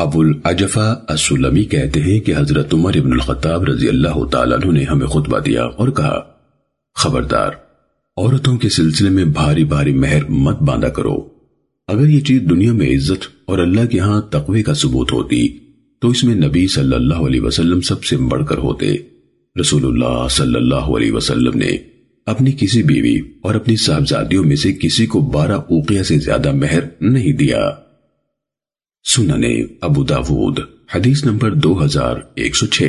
ابو العجفہ السلمی کہتے ہیں کہ حضرت عمر ابن الخطاب رضی اللہ تعالیٰ عنہ نے ہمیں خطبہ دیا اور کہا، خبردار، عورتوں کے سلسلے میں بھاری بھاری مہر مت باندھا کرو۔ اگر یہ چیز دنیا میں عزت اور اللہ کے ہاں تقوی کا ثبوت ہوتی، تو اس میں نبی صلی اللہ علیہ وسلم سب سے بڑھ کر ہوتے۔ رسول اللہ صلی اللہ علیہ وسلم نے اپنی کسی بیوی اور اپنی صاحبزادیوں میں سے کسی کو بارہ اوقیہ سے زیادہ مہر نہیں دیا۔ سننے ابو داود حدیث نمبر دو ہزار ایک سو چھ۔